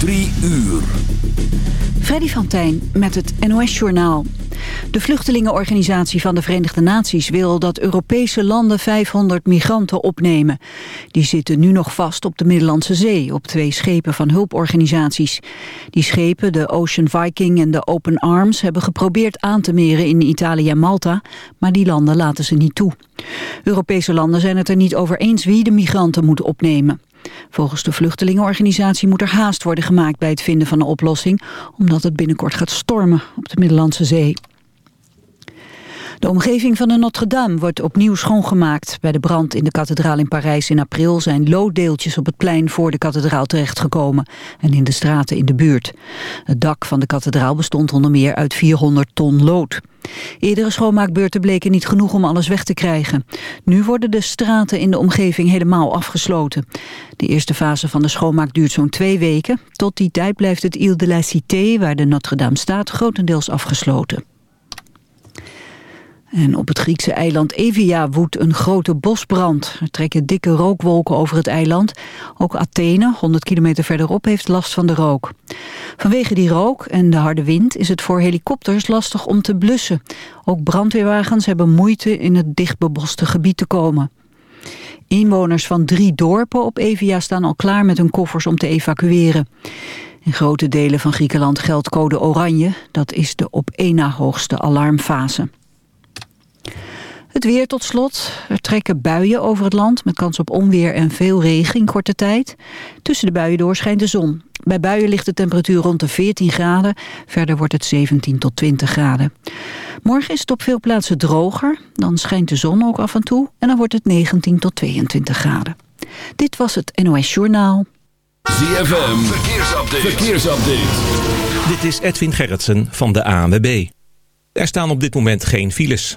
Drie uur. Freddy van Tijn met het NOS-journaal. De vluchtelingenorganisatie van de Verenigde Naties wil dat Europese landen 500 migranten opnemen. Die zitten nu nog vast op de Middellandse Zee, op twee schepen van hulporganisaties. Die schepen, de Ocean Viking en de Open Arms, hebben geprobeerd aan te meren in Italië en Malta, maar die landen laten ze niet toe. Europese landen zijn het er niet over eens wie de migranten moeten opnemen. Volgens de vluchtelingenorganisatie moet er haast worden gemaakt bij het vinden van een oplossing, omdat het binnenkort gaat stormen op de Middellandse Zee. De omgeving van de Notre-Dame wordt opnieuw schoongemaakt. Bij de brand in de kathedraal in Parijs in april zijn looddeeltjes op het plein voor de kathedraal terechtgekomen en in de straten in de buurt. Het dak van de kathedraal bestond onder meer uit 400 ton lood. Eerdere schoonmaakbeurten bleken niet genoeg om alles weg te krijgen. Nu worden de straten in de omgeving helemaal afgesloten. De eerste fase van de schoonmaak duurt zo'n twee weken. Tot die tijd blijft het Ile de la Cité, waar de Notre-Dame staat, grotendeels afgesloten. En op het Griekse eiland Evia woedt een grote bosbrand. Er trekken dikke rookwolken over het eiland. Ook Athene, 100 kilometer verderop, heeft last van de rook. Vanwege die rook en de harde wind is het voor helikopters lastig om te blussen. Ook brandweerwagens hebben moeite in het dichtbeboste gebied te komen. Inwoners van drie dorpen op Evia staan al klaar met hun koffers om te evacueren. In grote delen van Griekenland geldt code oranje. Dat is de op één na hoogste alarmfase. Het weer tot slot. Er trekken buien over het land met kans op onweer en veel regen in korte tijd. Tussen de buien door schijnt de zon. Bij buien ligt de temperatuur rond de 14 graden. Verder wordt het 17 tot 20 graden. Morgen is het op veel plaatsen droger. Dan schijnt de zon ook af en toe. En dan wordt het 19 tot 22 graden. Dit was het NOS Journaal. ZFM, verkeersupdate. verkeersupdate. Dit is Edwin Gerritsen van de ANWB. Er staan op dit moment geen files.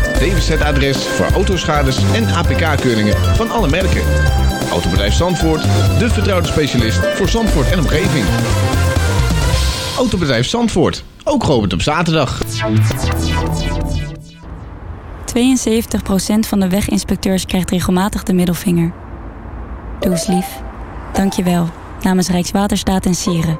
DWZ-adres voor autoschades en APK-keuringen van alle merken. Autobedrijf Zandvoort, de vertrouwde specialist voor Zandvoort en omgeving. Autobedrijf Zandvoort, ook geopend op zaterdag. 72% van de weginspecteurs krijgt regelmatig de middelvinger. Doe eens lief. Dank je wel. Namens Rijkswaterstaat en Sieren.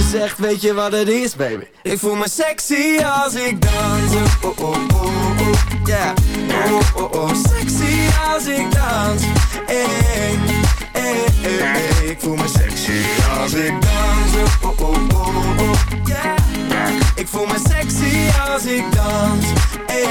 Ze zegt weet je wat het is baby? Ik voel me sexy als ik dans. Oh oh oh oh Yeah. Oh oh oh. Sexy als ik dans. Hey hey hey hey Ik voel me sexy als ik dans. Oh oh oh oh. Yeah. Ik voel me sexy als ik dans. Hey.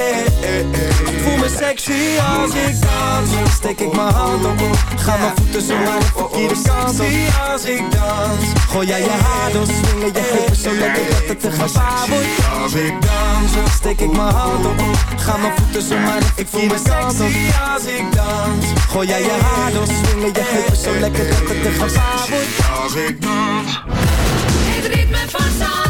hey, hey, hey. Ik voel me sexy als ik dans. Steek ik mijn hand op, ga mijn voeten zo naar de verkeerde kant op. als ik dans. Gooi jij je haar door, swingen je heupen zo lekker dat het te gevaar wordt. Als ik dans, steek ik mijn hand op, ga mijn voeten zo naar de verkeerde kant op. als ik dans. Gooi jij je haar door, swingen je heupen zo lekker dat het te gevaar wordt. Als ik dans. Het ritme van.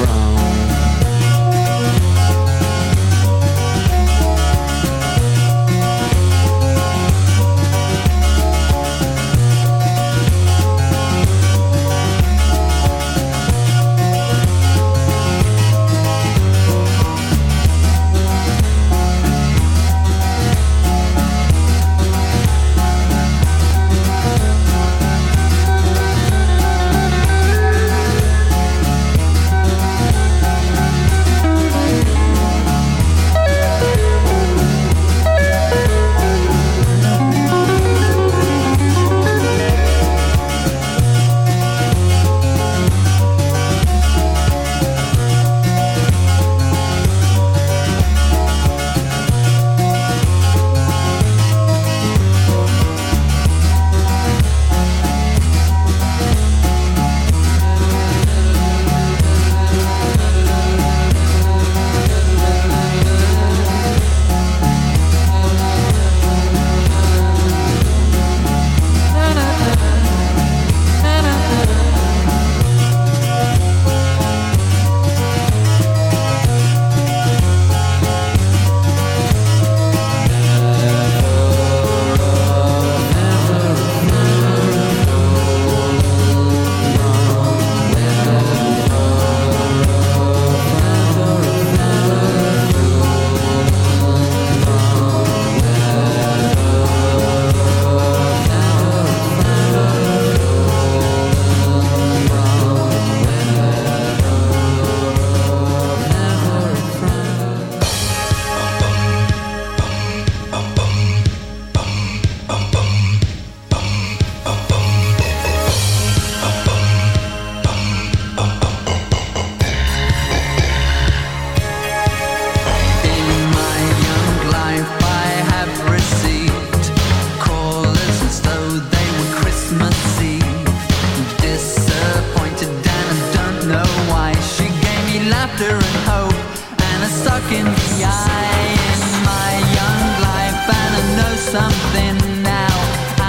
stuck in the eye in my young life, and I know something now.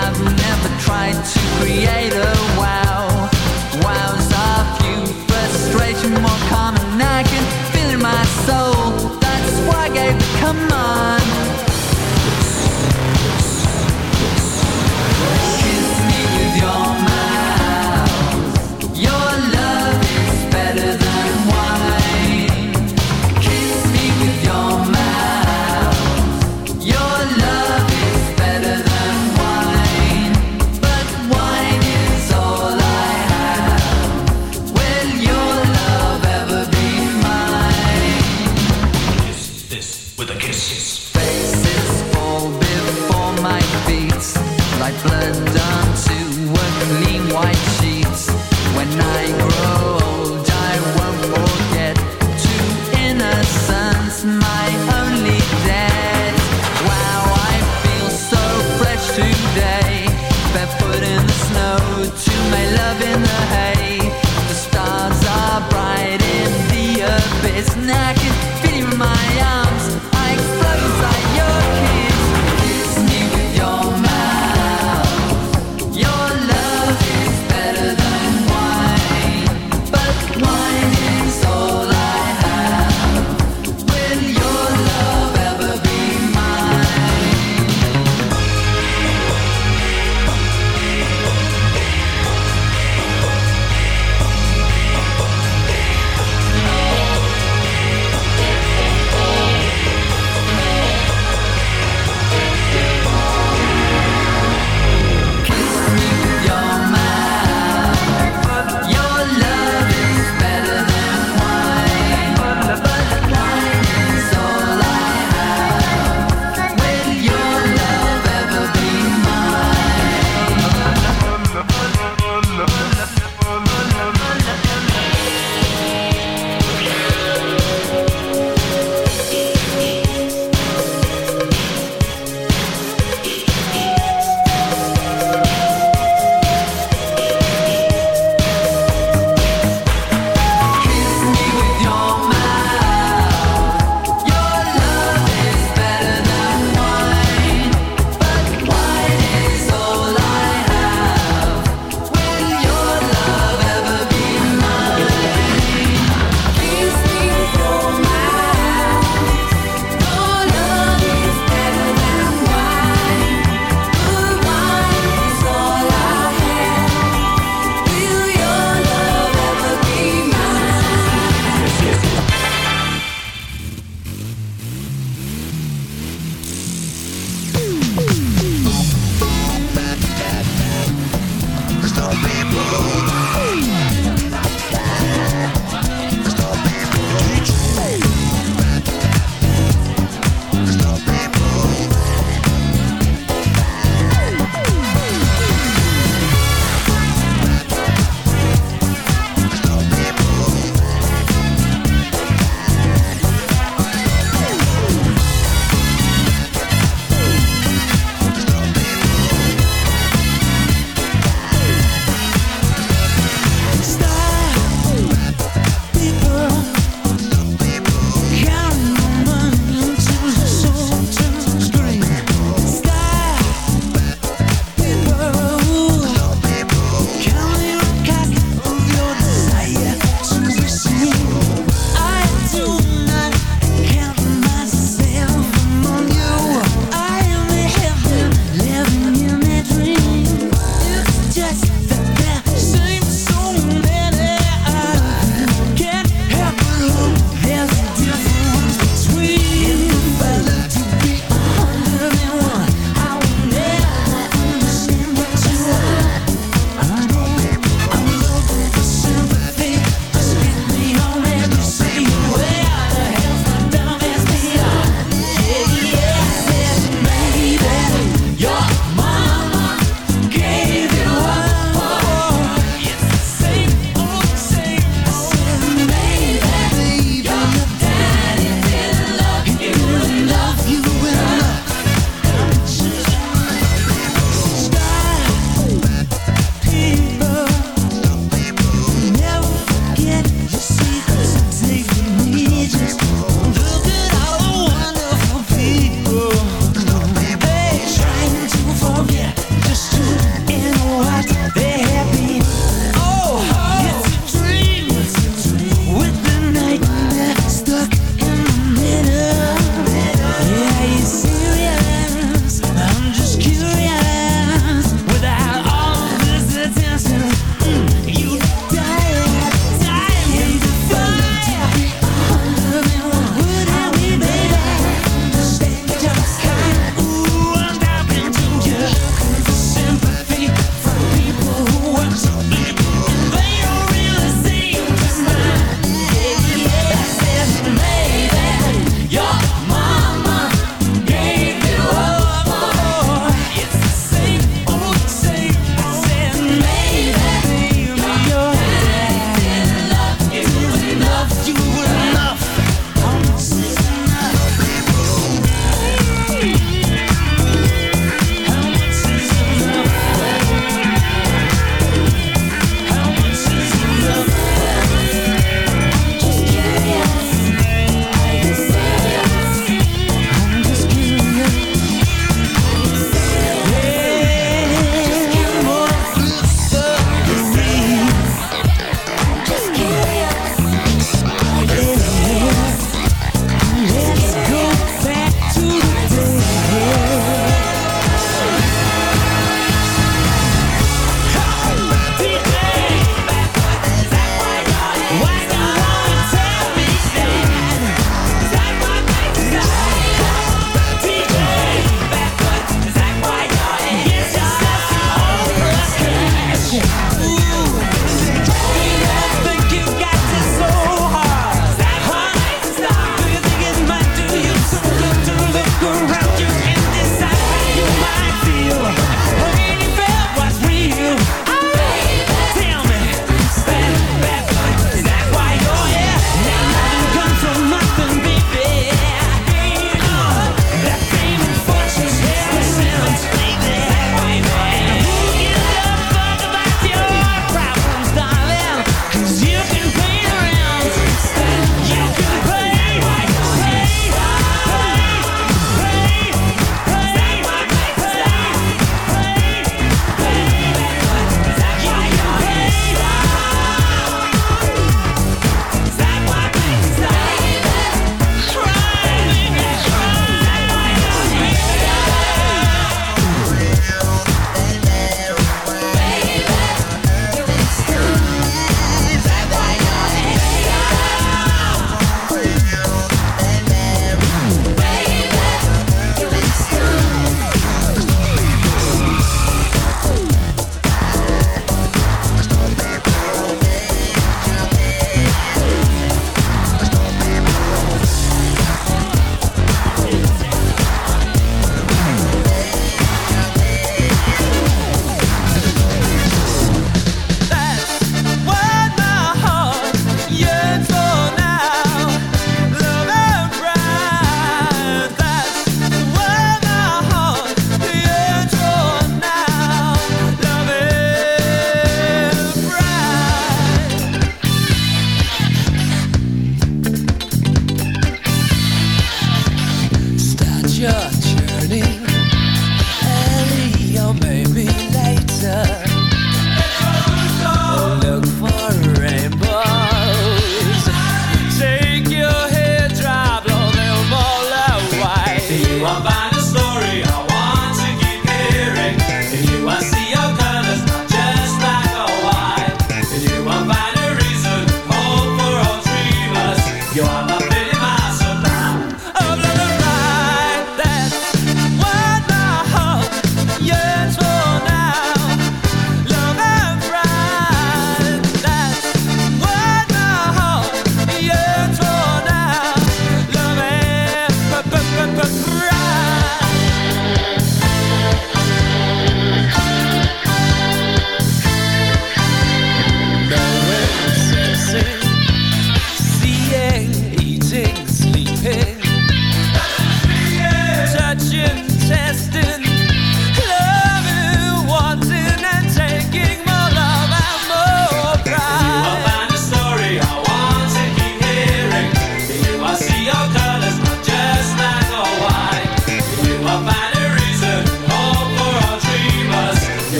I've never tried to create a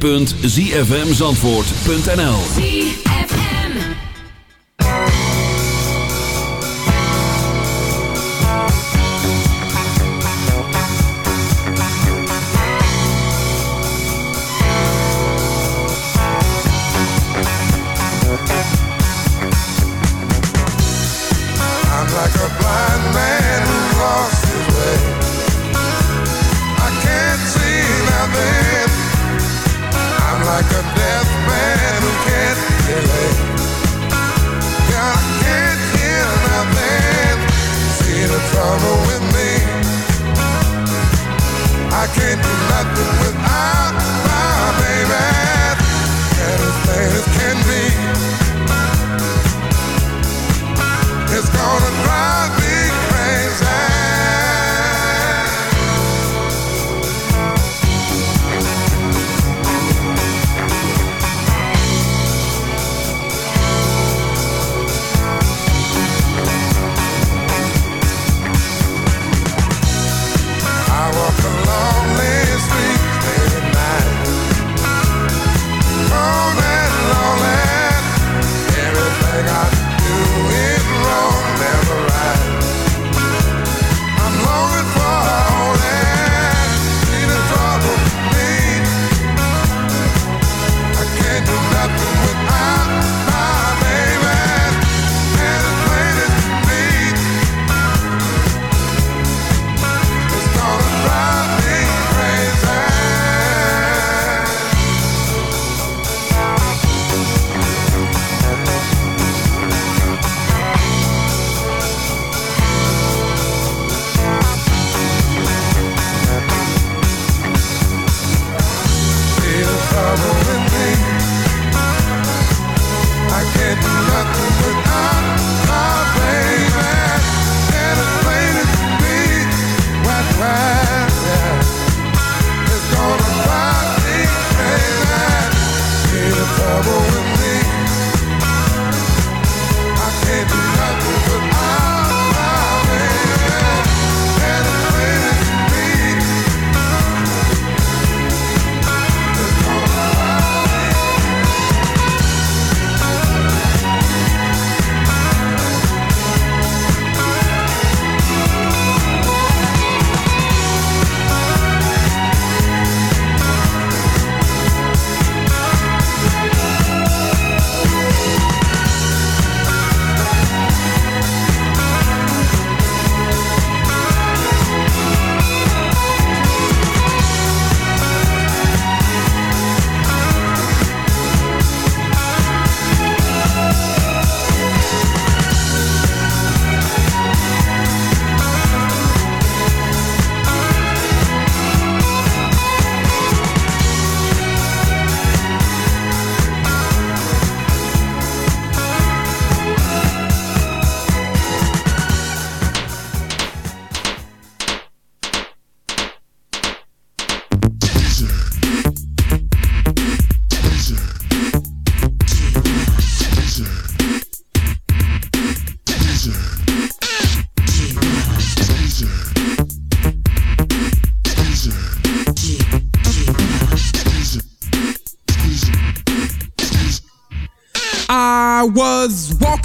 www.zfmzandvoort.nl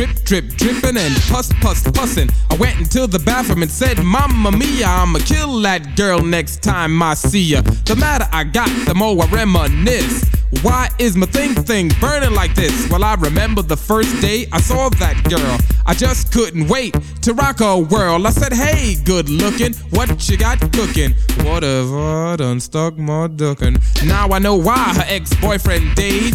drip, drip, dripping and puss, puss, pussin'. I went into the bathroom and said, Mamma mia, I'ma kill that girl next time I see ya. The matter I got, the more I reminisce. Why is my thing thing burning like this? Well, I remember the first day I saw that girl. I just couldn't wait to rock her world. I said, Hey, good looking, what you got cooking? Whatever, done stuck my duckin'. Now I know why her ex boyfriend Dave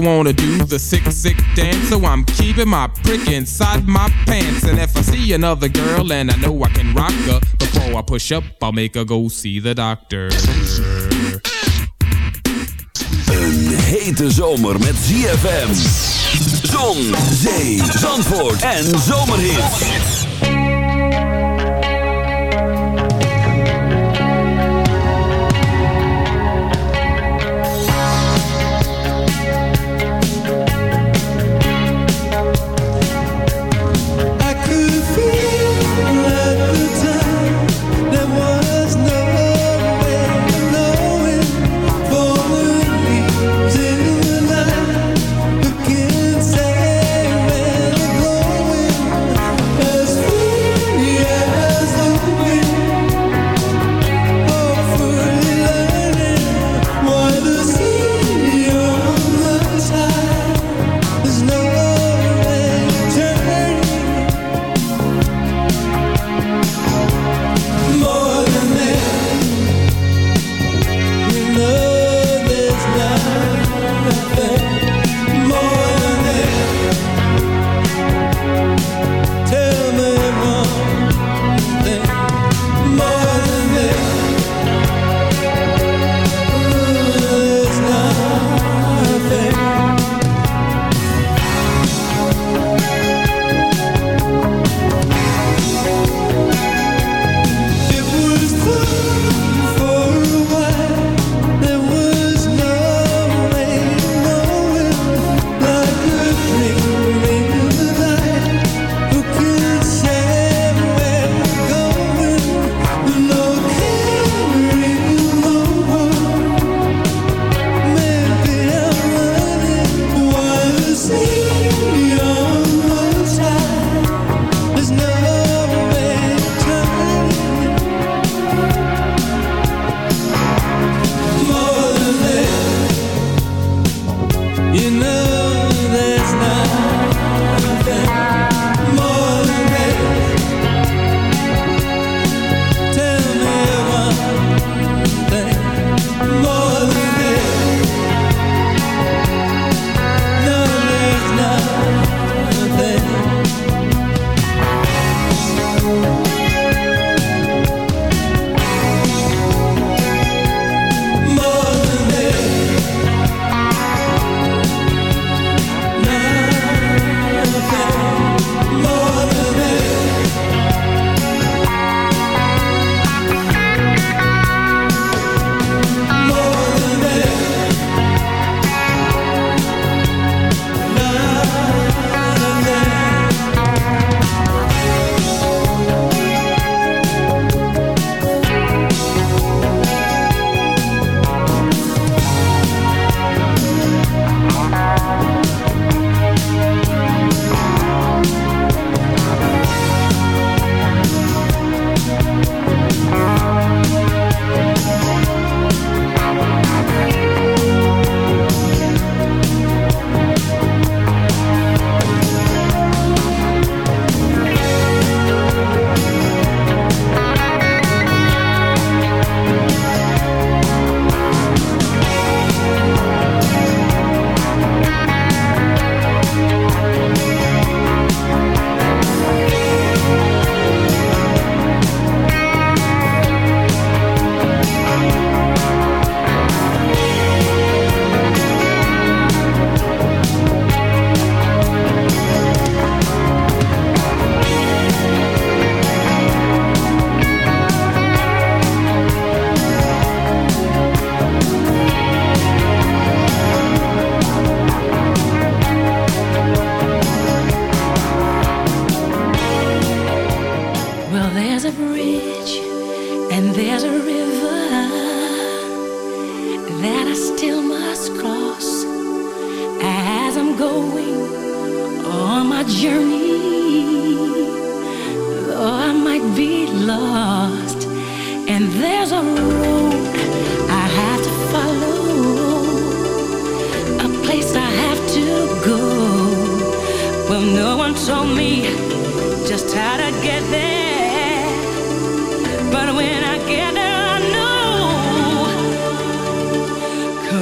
wanna do the sick, sick dance, so I'm keeping my prick inside my pants. And if I see another girl and I know I can rock her, before I push up, I'll make her go see the doctor. Een hete zomer met ZFM. Zon, zee, zandvoort en zomerhits.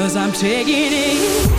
Cause I'm taking it.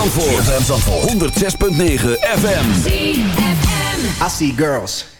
Zandvoort. ZFM Zandvoort. 106.9 FM. I see girls.